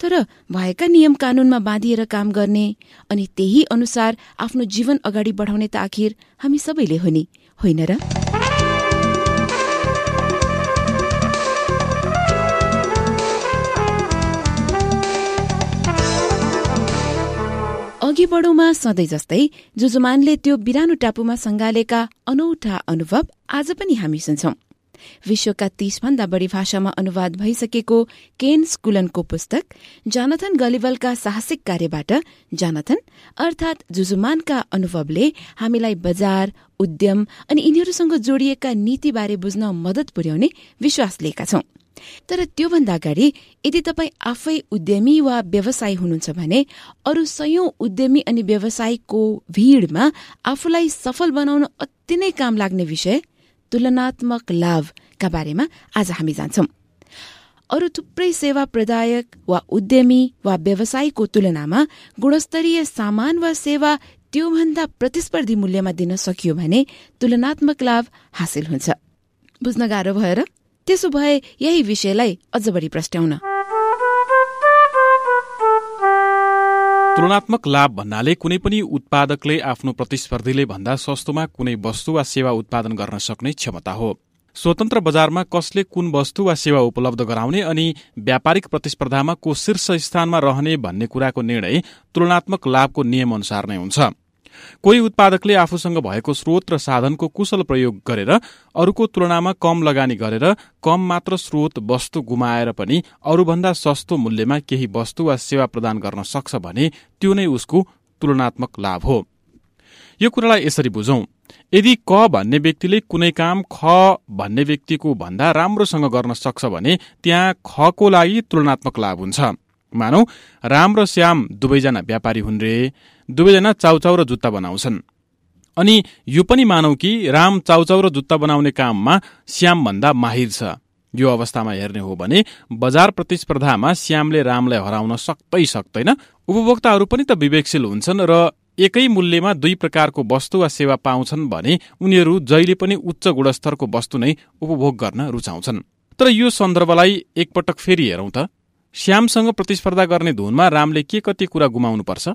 तर भएका नियम कानूनमा बाँधिएर काम गर्ने अनि त्यही अनुसार आफ्नो जीवन अगाडि बढाउने त आखिर हामी सबैले हो नि। होइन र? अघि बढौँमा सधैँ जस्तै जुजुमानले त्यो बिरानो टापुमा सङ्गालेका अनौठा अनुभव आज पनि हामी सुन्छौं। विश्वका तीसभन्दा बढ़ी भाषामा अनुवाद भइसकेको केन स्कुलनको पुस्तक जानथन गलिवलका साहसिक कार्यबाट जानथन अर्थात जुजुमानका अनुभवले हामीलाई बजार उद्यम अनि यिनीहरूसँग जोडिएका नीतिबारे बुझ्न मदत पुर्याउने विश्वास लिएका छौं। तर त्योभन्दा अगाडि यदि तपाईँ आफै उद्यमी वा व्यवसायी हुनुहुन्छ भने अरू सयौं उद्यमी अनि व्यवसायीको भीड़मा आफूलाई सफल बनाउन अति नै काम लाग्ने विषय तुलनात्मक लाभका बारेमा आज हामी जान्छौं। अरू थुप्रै सेवा प्रदायक वा उद्यमी वा व्यवसायको तुलनामा गुणस्तरीय सामान वा सेवा त्योभन्दा प्रतिस्पर्धी मूल्यमा दिन सकियो भने तुलनात्मक लाभ हासिल हुन्छ। बुझ्न गाह्रो भएर त्यसो भए यही विषयलाई अझ बढी प्रस्ट्याउन तुलनात्मक लाभ भन्नाले कुनै पनि उत्पादकले आफ्नो प्रतिस्पर्धीले भन्दा सस्तोमा कुनै वस्तु वा सेवा उत्पादन गर्न सक्ने क्षमता हो। स्वतन्त्र बजारमा कसले कुन वस्तु वा सेवा उपलब्ध गराउने अनि व्यापारिक प्रतिस्पर्धामा को शीर्ष स्थानमा रहने भन्ने कुराको निर्णय तुलनात्मक लाभको नियम अनुसार नै हुन्छ। कोही उत्पादकले आफूसँग भएको स्रोत र साधनको कुशल प्रयोग गरेर अरूको तुलनामा कम लगानी गरेर कम मात्र स्रोत वस्तु गुमाएर पनि अरूभन्दा सस्तो मूल्यमा केही वस्तु वा सेवा प्रदान गर्न सक्छ भने त्यो नै उसको तुलनात्मक लाभ हो। यो कुरालाई यसरी बुझौं। यदि क भन्ने व्यक्तिले कुनै काम ख भन्ने व्यक्तिको भन्दा राम्रोसँग गर्न सक्छ भने त्यहाँ खको लागि तुलनात्मक लाभ हुन्छ। मानौ राम र श्याम दुवैजना व्यापारी हुन् रे। दुवैजना चाउचाउ र जुत्ता बनाउँछन्। अनि यो पनि मानौ कि राम चाउचाउ र जुत्ता बनाउने काममा श्याम भन्दा माहिर छ। यो अवस्थामा हेर्ने हो भने बजार प्रतिस्पर्धामा श्यामले रामलाई हराउन सक्दै सक्दैन उपभोक्ताहरू पनि त विवेकशील हुन्छन् र एकै मूल्यमा दुई प्रकारको वस्तु वा सेवा पाउँछन् भने उनीहरू जहिले पनि उच्च गुणस्तरको वस्तु नै उपभोग गर्न रुचाउँछन्। तर यो सन्दर्भलाई एकपटक फेरि हेरौं त। श्यामसँग प्रतिस्पर्धा गर्ने धुनमा रामले के कति कुरा गुमाउनुपर्छ?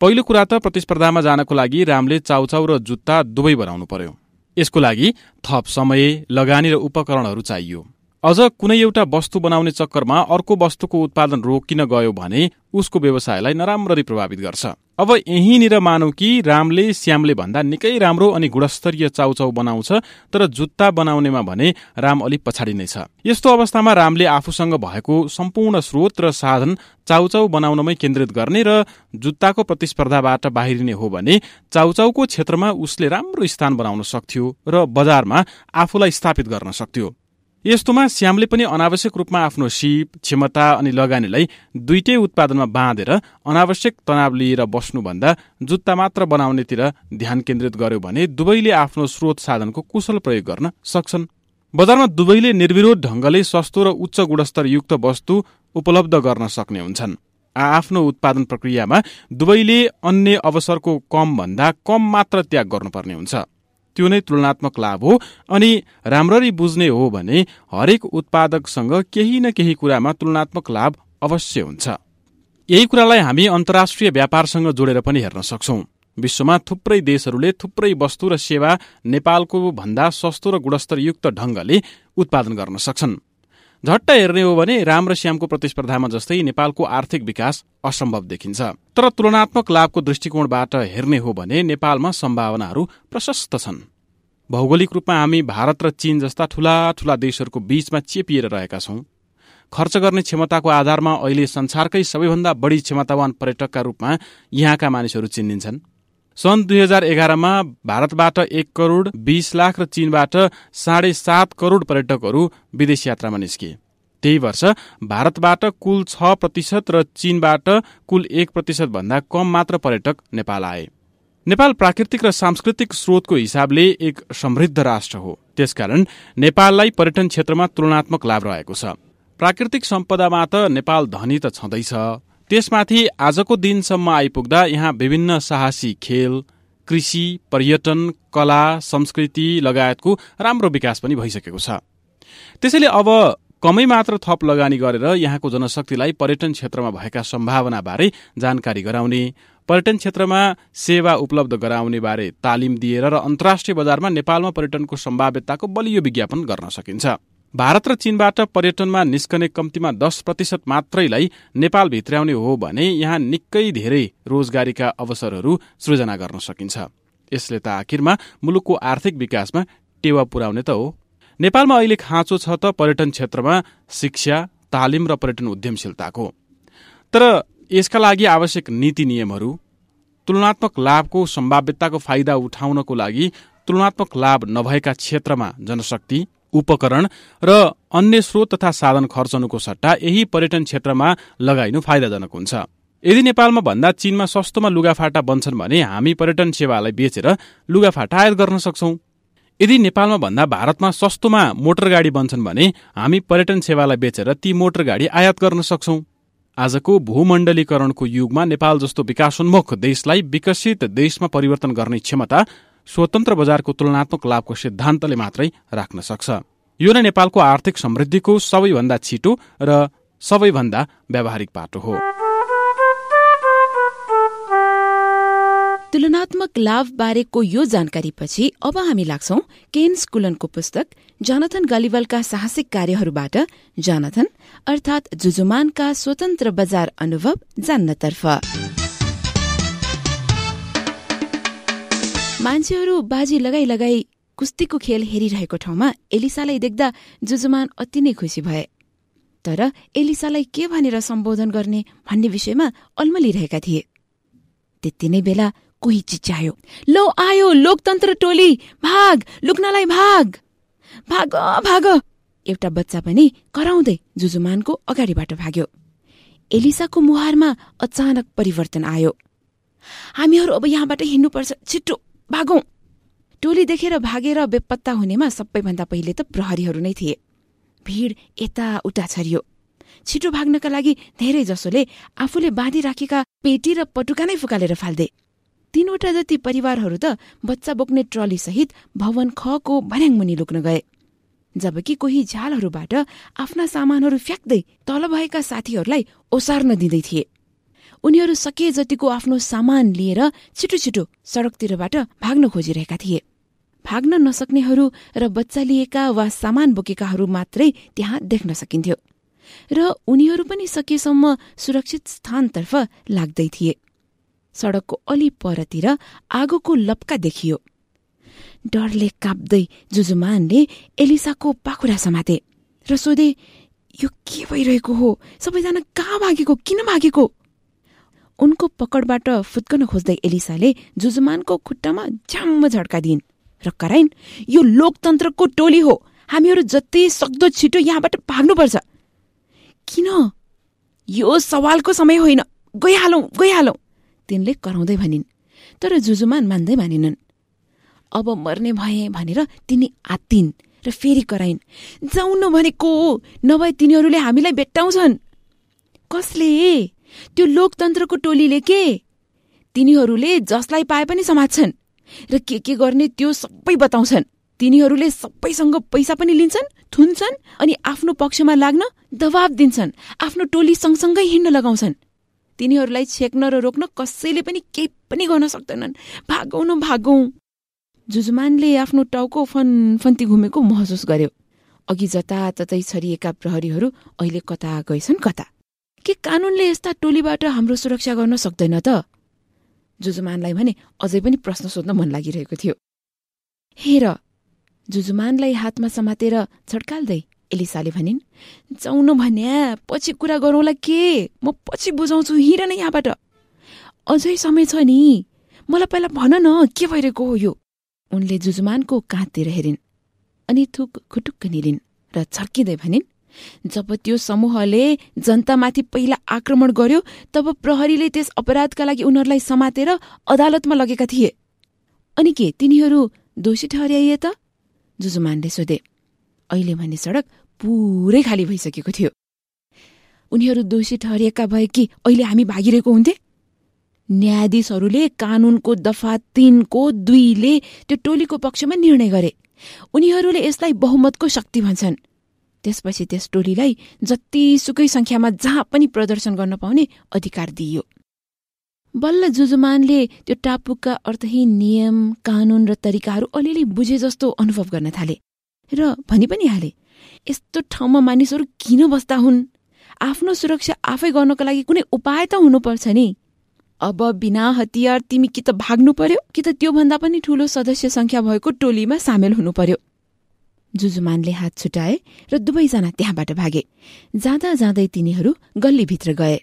पहिलो कुरा त प्रतिस्पर्धामा जानको लागि रामले चाउचाउ र जुत्ता दुवै बनाउनु पर्यो। यसको लागि थप समय लगानी र उपकरणहरू चाहियो। अझ कुनै एउटा वस्तु बनाउने चक्करमा अर्को वस्तुको उत्पादन रोकिन गयो भने उसको व्यवसायलाई नराम्ररी प्रभावित गर्छ। अब यहीँनिर मानौ कि रामले श्यामले भन्दा निकै राम्रो अनि गुणस्तरीय चाउचाउ बनाउँछ तर जुत्ता बनाउनेमा भने राम अलिक पछाडि नै छ। यस्तो अवस्थामा रामले आफूसँग भएको सम्पूर्ण स्रोत र साधन चाउचाउ बनाउनमै केन्द्रित गर्ने र जुत्ताको प्रतिस्पर्धाबाट बाहिरिने हो भने चाउचाउको क्षेत्रमा उसले राम्रो स्थान बनाउन सक्थ्यो र बजारमा आफूलाई स्थापित गर्न सक्थ्यो। यस्तोमा श्यामले पनि अनावश्यक रूपमा आफ्नो सिप क्षमता अनि लगानीलाई दुइटै उत्पादनमा बाँधेर अनावश्यक तनाव लिएर बस्नुभन्दा जुत्ता मात्र बनाउनेतिर ध्यान केन्द्रित गर्यो भने दुवैले आफ्नो स्रोत साधनको कुशल प्रयोग गर्न सक्छन्। बजारमा दुवैले निर्विरोध ढंगले सस्तो र उच्च गुणस्तरयुक्त वस्तु उपलब्ध गर्न सक्ने हुन्छन्। आफ्नो उत्पादन प्रक्रियामा दुवैले अन्य अवसरको कम भन्दा कम मात्र त्याग गर्नुपर्ने हुन्छ। त्यो नै तुलनात्मक लाभ हो अनि राम्ररी बुझ्ने हो भने हरेक उत्पादकसँग केही न केही कुरामा तुलनात्मक लाभ अवश्य हुन्छ। यही कुरालाई हामी अन्तर्राष्ट्रिय व्यापारसँग जोडेर पनि हेर्न सक्छौ। विश्वमा थुप्रै देशहरूले थुप्रै वस्तु र सेवा नेपालको भन्दा सस्तो र गुणस्तरयुक्त ढंगले उत्पादन गर्न सक्छन्। झट्ट हेर्ने हो भने राम र श्यामको प्रतिस्पर्धामा जस्तै नेपालको आर्थिक विकास असम्भव देखिन्छ। तर तुलनात्मक लाभको दृष्टिकोणबाट हेर्ने हो भने नेपालमा सम्भावनाहरू प्रशस्त छन्। भौगोलिक रूपमा हामी भारत र चीन जस्ता ठूला ठूला देशहरूको बीचमा चेपिएर रहेका छौं। खर्च गर्ने क्षमताको आधारमा अहिले संसारकै सबैभन्दा बढी क्षमतावान पर्यटकका रूपमा यहाँका मानिसहरू चिनिन्छन्। सन् दुई हजार एघारमा भारतबाट एक करोड़ बीस लाख र चीनबाट साढे सात करोड़ पर्यटकहरू विदेश यात्रामा निस्किए त्यही वर्ष भारतबाट कुल छ प्रतिशत र चीनबाट कुल एक प्रतिशत भन्दा कम मात्र पर्यटक नेपाल आए। नेपाल प्राकृतिक र सांस्कृतिक स्रोतको हिसाबले एक समृद्ध राष्ट्र हो। त्यसकारण नेपाललाई पर्यटन क्षेत्रमा तुलनात्मक लाभ रहेको छ। प्राकृतिक सम्पदामा त नेपाल धनी त छँदैछ। त्यसमाथि आजको दिनसम्म आइपुग्दा यहाँ विभिन्न साहसी खेल कृषि पर्यटन कला संस्कृति लगायतको राम्रो विकास पनि भइसकेको छ। त्यसैले अब कमै मात्र थप लगानी गरेर यहाँको जनशक्तिलाई पर्यटन क्षेत्रमा भएका सम्भावनाबारे जानकारी गराउने पर्यटन क्षेत्रमा सेवा उपलब्ध गराउने बारे तालिम दिएर र अन्तर्राष्ट्रिय बजारमा नेपालमा पर्यटनको सम्भाव्यताको बलियो विज्ञापन गर्न सकिन्छ। भारत र चीनबाट पर्यटनमा निस्कने कम्तीमा दस प्रतिशत मात्रैलाई नेपाल भित्राउने हो भने यहाँ निकै धेरै रोजगारीका अवसरहरू सृजना गर्न सकिन्छ। यसले त आखिरमा मुलुकको आर्थिक विकासमा टेवा पुर्याउने त हो। नेपालमा अहिले खाँचो छ त पर्यटन क्षेत्रमा शिक्षा तालिम र पर्यटन उद्यमशीलताको। तर यसका लागि आवश्यक नीति नियमहरू तुलनात्मक लाभको सम्भाव्यताको फाइदा उठाउनको लागि तुलनात्मक लाभ नभएका क्षेत्रमा जनशक्ति उपकरण र अन्य स्रोत तथा साधन खर्चनुको सट्टा यही पर्यटन क्षेत्रमा लगाइनु फाइदाजनक हुन्छ। यदि नेपालमा भन्दा चीनमा सस्तोमा लुगाफाटा बन्छन् भने हामी पर्यटन सेवालाई बेचेर लुगाफाटा आयात गर्न सक्छौं। यदि नेपालमा भन्दा भारतमा सस्तोमा मोटर गाडी बन्छन् भने हामी पर्यटन सेवालाई बेचेर ती मोटर गाडी आयात गर्न सक्छौं। आजको भूमण्डलीकरणको युगमा नेपाल जस्तो विकासोन्मुख देशलाई विकसित देशमा परिवर्तन गर्ने क्षमता स्वतन्त्र बजारको तुलनात्मक लाभको सिद्धान्तले मात्रै राख्न सक्छ। यो नै नेपालको आर्थिक समृद्धिको सबैभन्दा छिटो र सबैभन्दा व्यावहारिक बाटो हो। तुलनात्मक लाभ बारेको यो जानकारीपछि अब हामी लाग्छौ केन्स कुलनको पुस्तक जनथन गलिवलका साहसिक कार्यहरूबाट जनथन अर्थात जुजुमानका स्वतन्त्र बजार अनुभव जान्नतर्फ। मान्छेहरू बाजी लगाई लगाई कुस्तीको खेल हेरिरहेको ठाउँमा एलिसालाई देख्दा जुजुमान अति नै खुसी भए। तर एलिसालाई के भनेर सम्बोधन गर्ने भन्ने विषयमा अल्मलिरहेका थिए। त्यति नै बेला कोही चिच्यायो लो आयो लोकतन्त्र टोली भाग लुक्नलाई भाग भाग भाग। एउटा बच्चा पनि कराउँदै जुजुमानको अगाडिबाट भाग्यो। एलिसाको मुहारमा अचानक परिवर्तन आयो। हामीहरू अब यहाँबाट हिँड्नुपर्छ छिट्टो भागौं। टोली देखेर भागेर बेपत्ता हुनेमा सबैभन्दा पहिले त प्रहरीहरू नै थिए। भीड़ यता उता छरियो। छिटो भाग्नका लागि धेरै जसोले आफूले बाँधिराखेका पेटी र पटुका नै फुकालेर फाल्दे। तीनवटा जति परिवारहरू त बच्चा बोक्ने ट्रली सहित भवन खको मुनि लुक्न गए। जबकि कोही झालहरूबाट आफ्ना सामानहरू फ्याक्दै तल भएका साथीहरूलाई ओसार्न दिँदै थिए। उनीहरू सके जतिको आफ्नो सामान लिएर छिटो छिटो सड़कतिरबाट भाग्न खोजिरहेका थिए। भाग्न नसक्नेहरू र बच्चा लिएका वा सामान बोकेकाहरू मात्रै त्यहाँ देख्न सकिन्थ्यो र उनीहरू पनि सकेसम्म सुरक्षित स्थानतर्फ लाग्दै थिए। सड़कको अलि परतिर आगोको लप्का देखियो। डरले काप्दै जुजुमानले एलिसाको पाखुरा समाते र सोधे यो के भइरहेको हो? सबैजना कहाँ भागेको? किन भागेको? उनको पकडबाट फुत्कन खोज्दै एलिसाले जुजुमानको खुट्टामा झ्याम्म झड्का दिइन् र कराइन् यो लोकतन्त्रको टोली हो। हामीहरू जति सक्दो छिटो यहाँबाट भाग्नुपर्छ। किन? यो सवालको समय होइन। गइहालौं गइहालौं तिनले कराउँदै भनिन्। तर जुजुमान मान्दै मानिनन्। अब मर्ने भए भनेर तिनी आत्तिन् र फेरि कराइन् जाउन भनेको नभए तिनीहरूले हामीलाई भेट्टाउँछन्। कसले? त्यो लोकतन्त्रको टोलीले के? तिनीहरूले जसलाई पाए पनि समात्छन् र के के गर्ने त्यो सबै बताउँछन्। तिनीहरूले सबैसँग पैसा पनि लिन्छन् थुन्छन् अनि आफ्नो पक्षमा लाग्न दबाब दिन्छन् आफ्नो टोली सँगसँगै हिँड्न लगाउँछन्। तिनीहरूलाई छेक्न र रोक्न कसैले पनि केही पनि गर्न सक्दैनन्। भागौ न भागौ। जुजुमानले आफ्नो टाउको फन फन्ती घुमेको महसुस गर्यो। अघि जताततै छरिएका प्रहरीहरू अहिले कता गएछन् कता? के कानूनले यस्ता टोलीबाट हाम्रो सुरक्षा गर्न सक्दैन त? जुजुमानलाई भने अझै पनि प्रश्न सोध्न मन लागिरहेको थियो। हेर जुजुमानलाई हातमा समातेर छड्काल्दै एलिसाले भनिन् जाउन भन्या पछि कुरा गरौँला के? म पछि बुझाउँछु हिँड न यहाँबाट। अझै समय छ नि। मलाई पहिला भन न के भइरहेको हो यो? उनले जुजुमानको काँधतिर हेरिन् अनि थुक खुटुक्क निलिन् र छर्किँदै भनिन् जब त्यो समूहले जनतामाथि पहिला आक्रमण गर्यो तब प्रहरीले त्यस अपराधका लागि उनीहरूलाई समातेर अदालतमा लगेका थिए। अनि के तिनीहरू दोषी ठहर्याइए त? जुजुमानले सोधे। अहिले भने सडक पुरै खाली भइसकेको थियो। उनीहरू दोषी ठहरिएका भए कि अहिले हामी भागिरहेको हुन्थे? न्यायाधीशहरूले कानूनको दफा तीनको दुईले त्यो टोलीको पक्षमा निर्णय गरे। उनीहरूले यसलाई बहुमतको शक्ति भन्छन्। त्यसपछि त्यस टोलीलाई जतिसुकै संख्यामा जहाँ पनि प्रदर्शन गर्न पाउने अधिकार दिइयो। बल्ल जुजुमानले त्यो टापुका अर्थहीन नियम कानून र तरिकाहरू अलिअलि बुझे जस्तो अनुभव गर्न थाले। र भनी पनि हाले यस्तो ठाउँमा मानिसहरू किन बस्दा हुन्? आफ्नो सुरक्षा आफै गर्नको लागि कुनै उपाय त हुनुपर्छ नि। अब बिना हतियार तिमी कि त भाग्नु पर्यो कि त त्योभन्दा पनि ठूलो सदस्य संख्या भएको टोलीमा सामेल हुनु पर्यो। जुजुमानले हात छुटाए र दुवैजना त्यहाँबाट भागे। जाँदा जाँदै तिनीहरू गल्लीभित्र गए।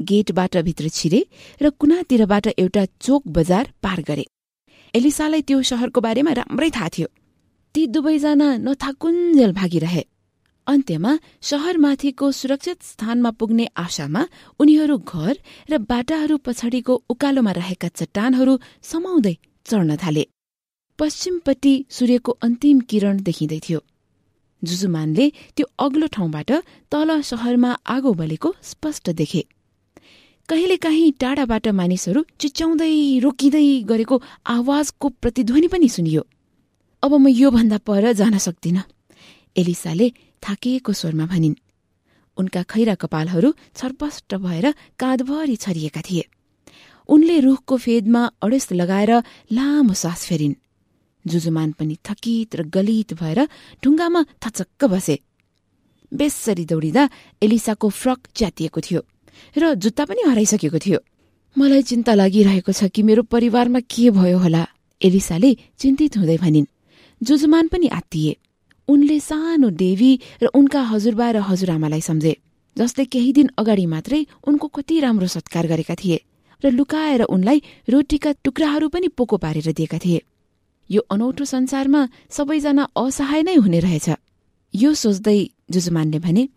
गेटबाट भित्र छिरे र कुनातिरबाट एउटा चोक बजार पार गरे। एलिसालाई त्यो शहरको बारेमा राम्रै थाहा थियो। ती दुवैजना नथाकुन्जेल भागिरहे। अन्त्यमा शहरमाथिको सुरक्षित स्थानमा पुग्ने आशामा उनीहरू घर र बाटाहरू पछाडिको उकालोमा रहेका चट्टानहरू समाउँदै चढ्न थाले। पश्चिमपट्टि सूर्यको अन्तिम किरण देखिँदै थियो। जुजुमानले त्यो अग्लो ठाउँबाट तल शहरमा आगो बलेको स्पष्ट देखे। कहिलेकाहीँ टाढाबाट मानिसहरू चिच्याउँदै रोकिँदै गरेको आवाजको प्रतिध्वनि पनि सुनियो। अब म योभन्दा पर जान सक्दिन एलिसाले थाकिएको स्वरमा भनिन्। उनका खैरा कपालहरू छरपष्ट भएर काँधभरि छरिएका थिए। उनले रुखको फेदमा अडेस लगाएर लामो सास फेरिन्। जुजुमान पनि थकित र गलित भएर ढुङ्गामा थचक्क बसे। बेसरी दौडिँदा एलिसाको फ्रक च्यातिएको थियो र जुत्ता पनि हराइसकेको थियो। मलाई चिन्ता लागिरहेको छ कि मेरो परिवारमा के भयो होला एलिसाले चिन्तित हुँदै भनिन्। जुजुमान पनि आत्तिए। उनले सानो देवी र उनका हजुरबा र हजुरआमालाई सम्झे जसले केही दिन अगाडि मात्रै उनको कति राम्रो सत्कार गरेका थिए र लुकाएर उनलाई रोटीका टुक्राहरू पनि पोको पारेर दिएका थिए। यो अनौठो संसारमा सबैजना असहाय नै हुने रहेछ। यो सोच्दै जुजुमानले भने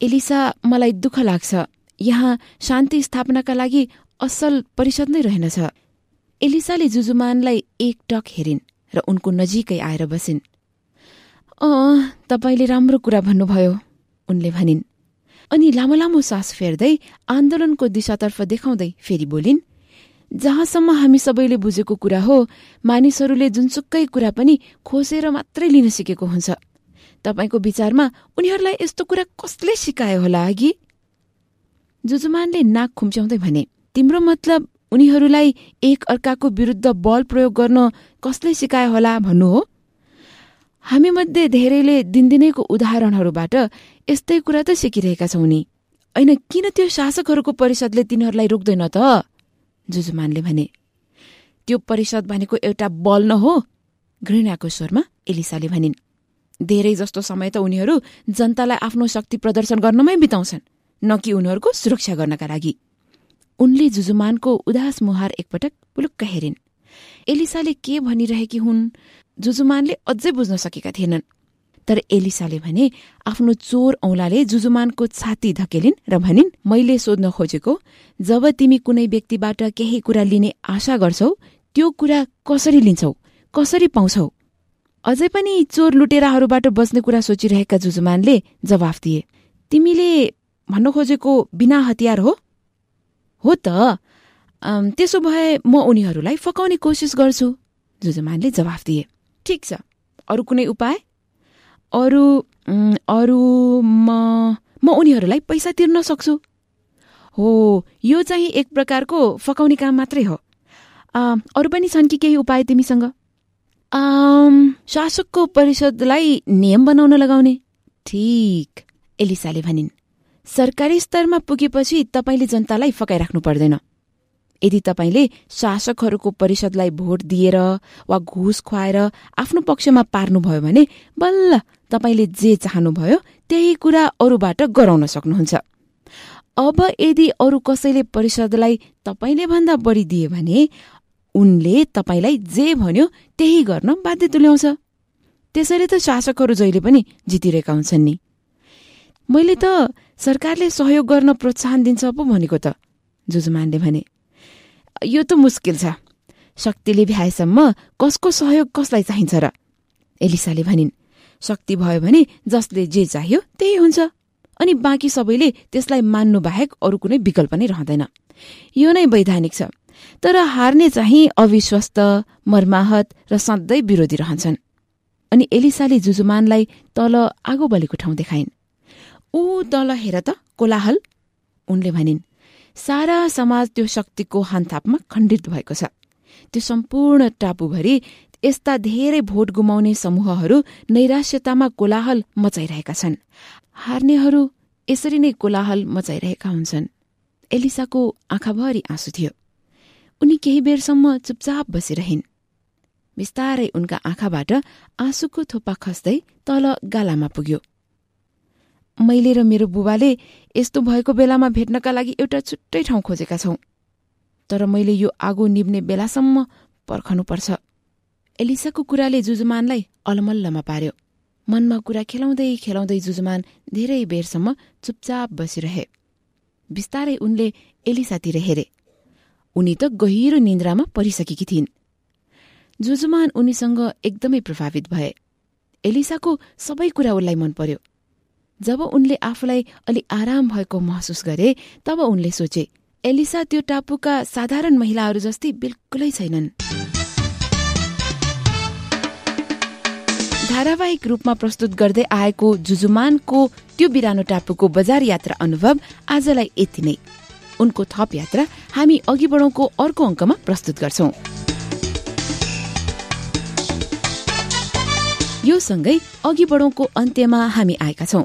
एलिसा मलाई दुःख लाग्छ। यहाँ शान्ति स्थापनाका लागि असल परिषद नै रहेनछ एलिसाले जुजुमानलाई एक टक हेरिन् र उनको नजिकै आएर बसिन्। अँ तपाईँले राम्रो कुरा भन्नुभयो उनले भनिन्। अनि लामो लामो सास फेर्दै आन्दोलनको दिशातर्फ देखाउँदै फेरि बोलिन् जहाँसम्म हामी सबैले बुझेको कुरा हो मानिसहरूले जुनसुकै कुरा पनि खोसेर मात्रै लिन सिकेको हुन्छ। तपाईँको विचारमा उनीहरूलाई यस्तो कुरा कसले सिकायो होला अघि? जुजुमानले नाक खुम्च्याउँदै भने तिम्रो मतलब उनीहरूलाई एक अर्काको विरुद्ध बल प्रयोग गर्न कसले सिकायो होला भन्नु हो? हामी मध्ये धेरैले दिनदिनैको उदाहरणहरूबाट यस्तै कुरा त सिकिरहेका छौँ नि। होइन किन त्यो शासकहरूको परिषदले तिनीहरूलाई रोक्दैन त? जुजुमानले भने त्यो परिषद भनेको एउटा बल न हो? घृणाको स्वरमा एलिसाले भनिन् धेरै जस्तो समय त उनीहरू जनतालाई आफ्नो शक्ति प्रदर्शन गर्नमै बिताउँछन् न कि उनीहरूको सुरक्षा गर्नका लागि। उनले जुजुमानको उदास मुहार एकपटक पुलुक्क हेरिन्। एलिसाले के भनिरहेकी हुन् जुजुमानले अझै बुझ्न सकेका थिएनन्। तर एलिसाले भने आफ्नो चोर औलाले जुजुमानको छाती धकेलिन् र भनिन् मैले सोध्न खोजेको जब तिमी कुनै व्यक्तिबाट केही कुरा लिने आशा गर्छौ त्यो कुरा कसरी लिन्छौ कसरी पाउँछौ? अझै पनि चोर लुटेराहरूबाट बस्ने कुरा सोचिरहेका जुजुमानले जवाफ दिए तिमीले भन्न खोजेको बिना हतियार हो? हो त त्यसो भए म उनीहरूलाई फकाउने कोसिस गर्छु जुजुमानले जवाफ दिए। ठिक छ अरू कुनै उपाय? अरू अरू म म उनीहरूलाई पैसा तिर्न सक्छु। हो यो चाहिँ एक प्रकारको फकाउने काम मात्रै हो। अरू पनि छन् कि केही उपाय तिमीसँग? शासकको परिषदलाई नियम बनाउन लगाउने। ठिक एलिसाले भनिन्। सरकारी स्तरमा पुगेपछि तपाईँले जनतालाई फकाइराख्नु पर्दैन। यदि तपाईँले शासकहरूको परिषदलाई भोट दिएर वा घुस खुवाएर आफ्नो पक्षमा पार्नुभयो भने बल्ल तपाईँले जे चाहनुभयो त्यही कुरा अरूबाट गराउन सक्नुहुन्छ। अब यदि अरू कसैले परिषदलाई तपाईँले भन्दा बढी दिए भने उनले तपाईँलाई जे भन्यो त्यही गर्न बाध्य तुल्याउँछ। त्यसैले त शासकहरू जहिले पनि जितिरहेका हुन्छन् नि। मैले त सरकारले सहयोग गर्न प्रोत्साहन दिन्छ पो भनेको त जुजुमानले भने। यो त मुस्किल छ। शक्तिले भ्याएसम्म कसको सहयोग कसलाई चाहिन्छ र? एलिसाले भनिन् शक्ति भयो भने जसले जे चाहियो त्यही हुन्छ। अनि बाँकी सबैले त्यसलाई मान्नु बाहेक अरू कुनै विकल्प नै रहँदैन। यो नै वैधानिक छ। तर हार्ने चाहिँ अविश्वस्त मर्माहत र सधैँ विरोधी रहन्छन्। अनि एलिसाले जुजुमानलाई तल आगो बलेको ठाउँ देखाइन्। ऊ तल हेर त कोलाहल! उनले भनिन्। सारा समाज त्यो शक्तिको हानथापमा खण्डित भएको छ। त्यो सम्पूर्ण टापुभरि यस्ता धेरै भोट गुमाउने समूहहरू नैराश्यतामा कोलाहल मचाइरहेका छन्। हार्नेहरू यसरी नै कोलाहल मचाइरहेका हुन्छन्। एलिसाको आँखाभरि आँसु थियो। उनी केही बेरसम्म चुपचाप बसिरहन्। बिस्तारै उनका आँखाबाट आँसुको थोपा खस्दै तल गालामा पुग्यो। मैले र मेरो बुबाले यस्तो भएको बेलामा भेट्नका लागि एउटा छुट्टै ठाउँ खोजेका छौं। तर मैले यो आगो निब्ने बेलासम्म पर्खनुपर्छ। एलिसाको कुराले जुजुमानलाई अलमल्लमा पार्यो। मनमा कुरा खेलाउँदै खेलाउँदै जुजुमान धेरै बेरसम्म चुपचाप बसिरहे। बिस्तारै उनले एलिसातिर हेरे। उनी त गहिरो निन्द्रामा परिसकेकी थिइन्। जुजुमान उनीसँग एकदमै प्रभावित भए। एलिसाको सबै कुरा उनलाई मन पर्यो जब उनले आफूलाई अलि आराम भएको महसुस गरे तब उनले सोचे एलिसा त्यो टापुका साधारण महिलाहरू जस्तै बिल्कुलै छैनन्। धारावाहिक रूपमा प्रस्तुत गर्दै आएको जुजुमानको त्यो बिरानो टापुको बजार यात्रा अनुभव आजलाई यति नै। उनको थप यात्रा हामी अघि बढौँको अर्को अङ्कमा प्रस्तुत गर्छौं। यो सँगै अघि बढौँको अन्त्यमा हामी आएका छौं।